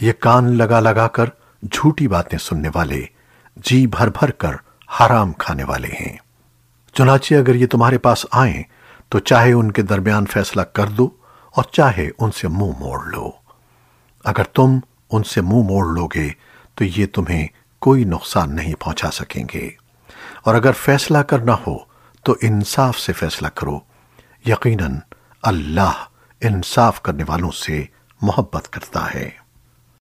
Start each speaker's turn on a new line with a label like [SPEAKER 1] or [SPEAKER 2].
[SPEAKER 1] ये कान लगा लगा कर झूठी बातें सुनने वाले, जी भर भर कर हराम खाने वाले हैं। चुनाचे अगर ये तुम्हारे पास आए तो चाहे उनके दरमियान फैसला कर दो और चाहे उनसे मुँह मोड़ लो। अगर तुम उनसे मुँह मोड़ लोगे तो ये तुम्हें कोई नुकसान नहीं पहुँचा सकेंगे। और अगर फैसला करना हो तो इंसाफ से फैसला करो। यकीनन, अल्लाह इंसाफ करने वालों से मोहब्बत करता है।